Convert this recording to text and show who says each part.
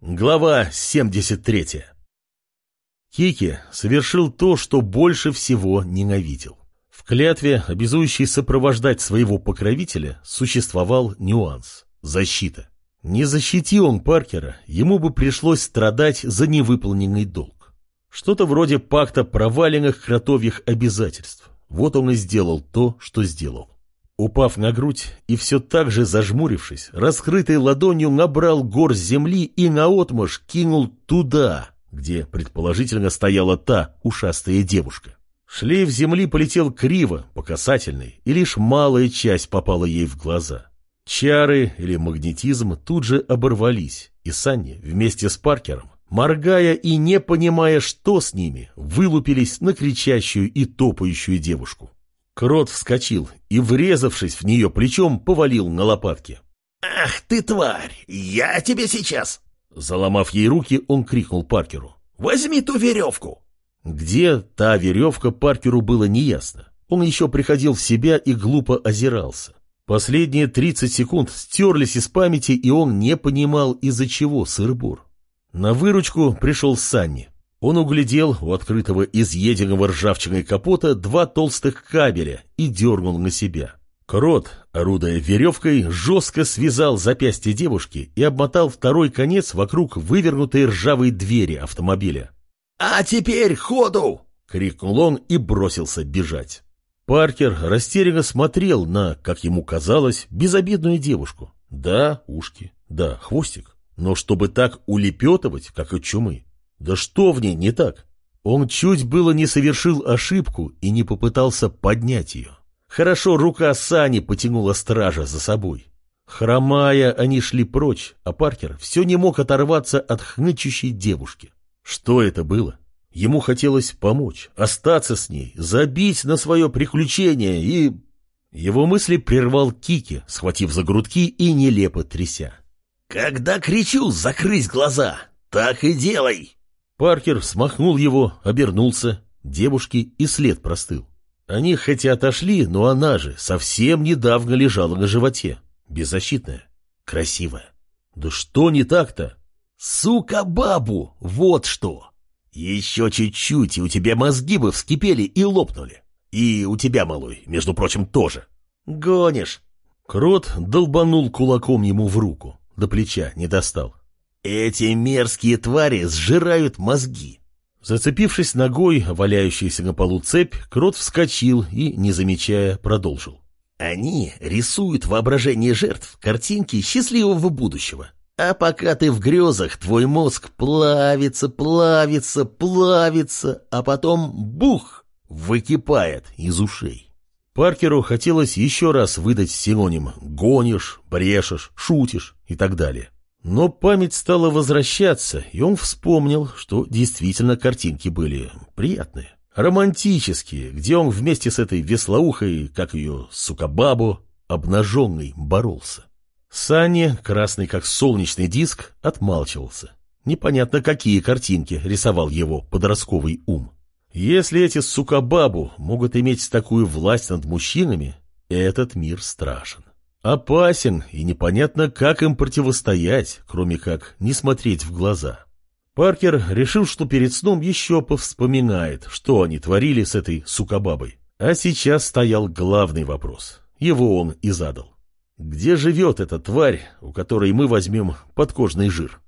Speaker 1: Глава 73 Кики совершил то, что больше всего ненавидел. В клятве, обязующей сопровождать своего покровителя, существовал нюанс – защита. Не защити он Паркера, ему бы пришлось страдать за невыполненный долг. Что-то вроде пакта проваленных кротовьих обязательств. Вот он и сделал то, что сделал. Упав на грудь и все так же зажмурившись, раскрытой ладонью набрал гор земли и наотмашь кинул туда, где, предположительно, стояла та ушастая девушка. Шлейф земли полетел криво, по касательной, и лишь малая часть попала ей в глаза. Чары или магнетизм тут же оборвались, и Санни вместе с Паркером, моргая и не понимая, что с ними, вылупились на кричащую и топающую девушку. Крот вскочил и, врезавшись в нее плечом, повалил на лопатки.
Speaker 2: «Ах ты, тварь! Я тебе сейчас!»
Speaker 1: Заломав ей руки, он крикнул Паркеру.
Speaker 2: «Возьми ту веревку!»
Speaker 1: Где та веревка Паркеру было неясно. Он еще приходил в себя и глупо озирался. Последние 30 секунд стерлись из памяти, и он не понимал, из-за чего сыр-бур. На выручку пришел Санни. Он углядел у открытого изъеденного ржавчиной капота два толстых кабеля и дернул на себя. Крот, орудуя веревкой, жестко связал запястье девушки и обмотал второй конец вокруг вывернутой ржавой двери автомобиля.
Speaker 2: «А теперь ходу!»
Speaker 1: — крикнул он и бросился бежать. Паркер растерянно смотрел на, как ему казалось, безобидную девушку. Да, ушки, да, хвостик, но чтобы так улепетывать, как от чумы. Да что в ней не так? Он чуть было не совершил ошибку и не попытался поднять ее. Хорошо рука Сани потянула стража за собой. Хромая, они шли прочь, а Паркер все не мог оторваться от хнычущей девушки. Что это было? Ему хотелось помочь, остаться с ней, забить на свое приключение и... Его мысли прервал Кики, схватив за грудки и нелепо тряся.
Speaker 2: «Когда кричу, закрыть глаза, так и делай!»
Speaker 1: Паркер смахнул его, обернулся. Девушки и след простыл. Они хотя отошли, но она же совсем недавно лежала на животе. Беззащитная, красивая. Да что не так-то?
Speaker 2: Сука бабу, вот что! Еще чуть-чуть, и у тебя мозги бы вскипели и лопнули. И у тебя, малой, между прочим, тоже. Гонишь.
Speaker 1: Крот долбанул кулаком ему в руку, до плеча не достал.
Speaker 2: Эти мерзкие твари сжирают мозги.
Speaker 1: Зацепившись ногой, валяющейся на полу цепь, крот вскочил и, не замечая, продолжил.
Speaker 2: Они рисуют воображение жертв картинки счастливого будущего. А пока ты в грезах, твой мозг плавится, плавится, плавится, а потом бух, выкипает из ушей.
Speaker 1: Паркеру хотелось еще раз выдать синоним «гонишь», «брешешь», «шутишь» и так далее. Но память стала возвращаться, и он вспомнил, что действительно картинки были приятные, романтические, где он вместе с этой веслоухой, как ее сукабабу, обнаженный, боролся. Санни, красный как солнечный диск, отмалчивался. Непонятно, какие картинки рисовал его подростковый ум. Если эти сукабабу могут иметь такую власть над мужчинами, этот мир страшен. Опасен, и непонятно, как им противостоять, кроме как не смотреть в глаза. Паркер решил, что перед сном еще повспоминает, что они творили с этой сукабабой. А сейчас стоял главный вопрос. Его он и задал. Где живет эта тварь, у которой мы возьмем подкожный жир?